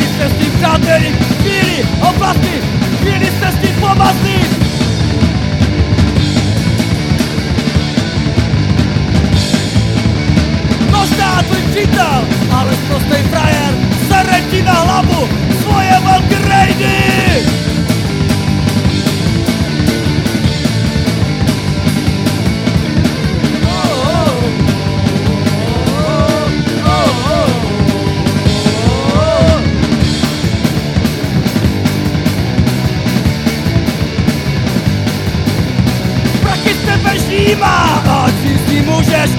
jste s tím přáteli, chvíli, oplatky, chvíli jste s tím pomazli. Možná tvůj přítel, ale prostej frajer, sere ti na hlavu zima, odsizli możesz,